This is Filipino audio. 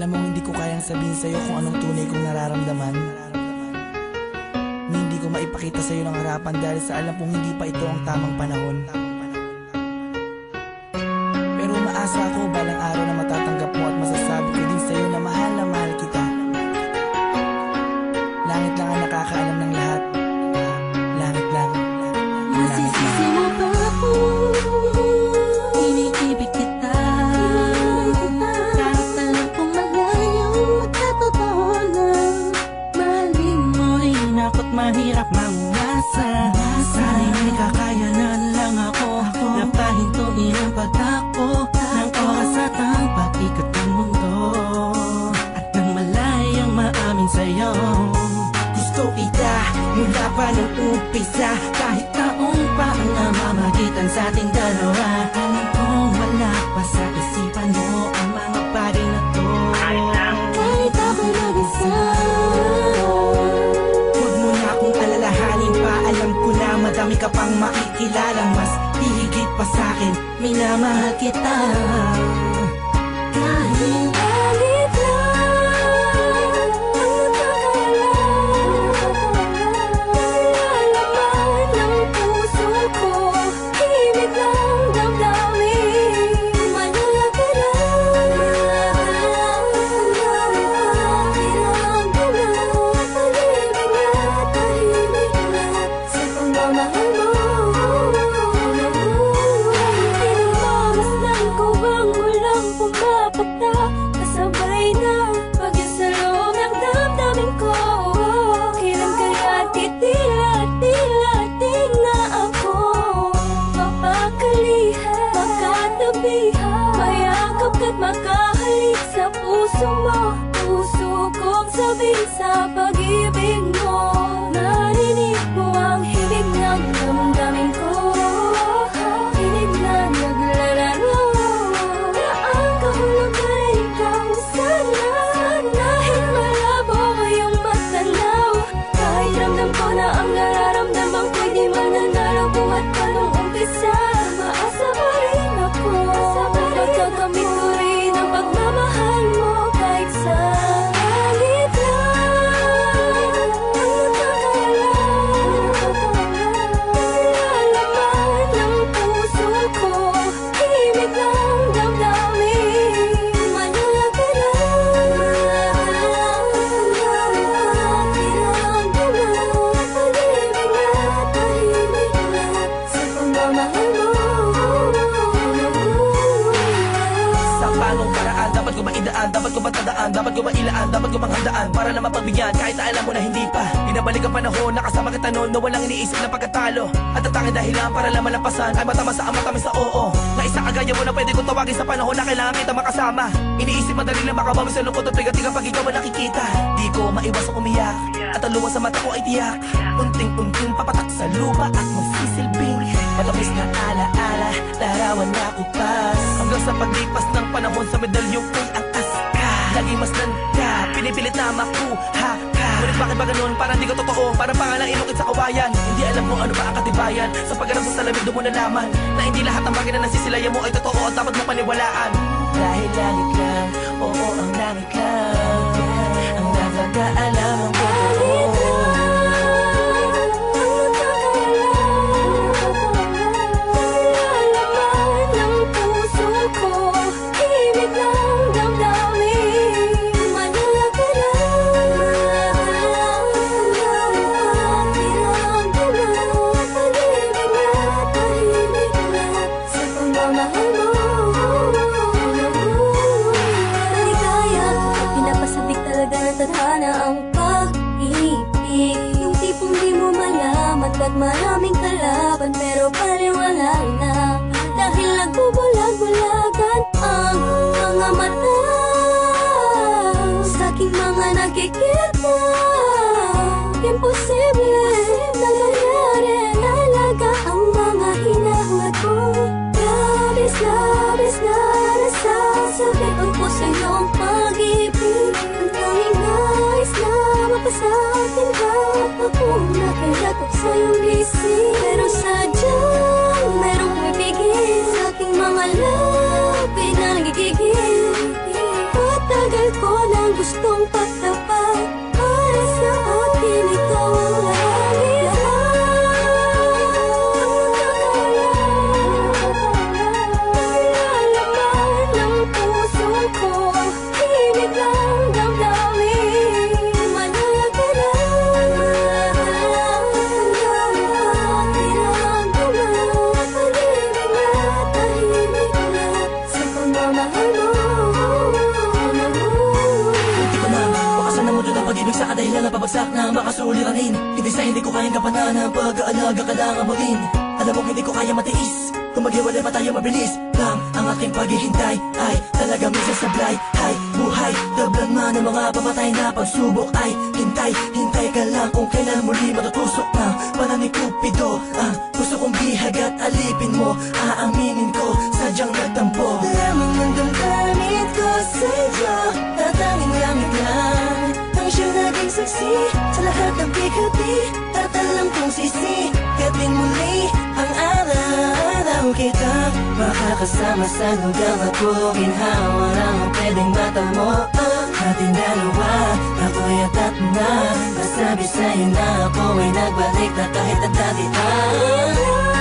Alam mo, hindi ko kayang sabihin sa'yo kung anong tunay kong nararamdaman. Na hindi ko maipakita sa'yo ng harapan dahil sa alam kong hindi pa ito ang tamang panahon. Pero umaasa ako balang araw na matatanggap pa nung umpisa Kahit taong pa ang namamagitan sa ating dalawa. Alam kong wala pa sa isipan mo Ang mga bagay na to. Kahit ako mag-isa. Huwag mo na akong alalahanin pa. Alam ko na madami ka pang makikilala. Mas hihigit pa sa'kin Minamahal kita. Kahit pag-ibig Sa panong paraan, dapat ko maidaan Dapat ko matandaan, dapat ko mailaan Dapat ko manghandaan, para na mapagbigyan. Kahit na alam mo na hindi pa Binabalik ang panahon, nakasama kita noon Na walang iniisip na pagkatalo. At ang tanging dahilan para lang malampasan Ay matama sa ama kami sa oo. Na isang kagaya mo na pwede kong tawagin sa panahon Na kailangan kita makasama. Iniisip madali lang makabawi sa lungkot at bigating pag ikaw ang nakikita. Di ko maiwasang umiyak At ang luha sa mata ko ay tiyak. Unting-unting papatak sa lupa at magsisilbing Matapos na alaala, larawan na Hanggang sa paglipas ng panahon sa medalyong kay ang aska Lagi mas ka, pinipilit na makuha ka. Ngunit bakit ba ganun? Parang di ko totoo. Parang pangalang inukit sa kawayan. Hindi alam kung ano ba ang katibayan. Sa pagganap sa salamin doon mo nalaman Na hindi lahat ng bagay na nasisilayan mo ay totoo At dapat mo paniwalaan. Dahil langit lang, oo ang langit lang. Ang nakakaalam Ba't maraming kalaban pero paliwala na. Dahil nagbubulag-bulagan ang mga mata. Sa aking mga nakikita pag-ibig sa kadahilan na pabagsak na makasuliranin Hindi sa hindi ko kayang kapanan ang pag-aalaga kailangan mo rin Alam mo hindi ko kaya matiis. Kung maghiwalay pa tayo mabilis Lang ang aking paghihintay Ay talaga minsan sablay. Ay buhay Tablan man ang mga pamatay na pagsubok Ay hintay. Hintay ka lang kung kailan muli matutusok ng Pana ni Cupido. Ang gusto kong bihag at alipin mo Aaminin ko sadyang nagtampo saksi Sa lahat ng Tatalang kong sisi. Gatin muli ang araw kita. Makakasama sa lugar na puginhawa Lang ang pwedeng matamo. Oh, Ating dalawa Ako'y atat na. Nasabi sa'yo na ako ay nagbalik na kahit na dati. Ah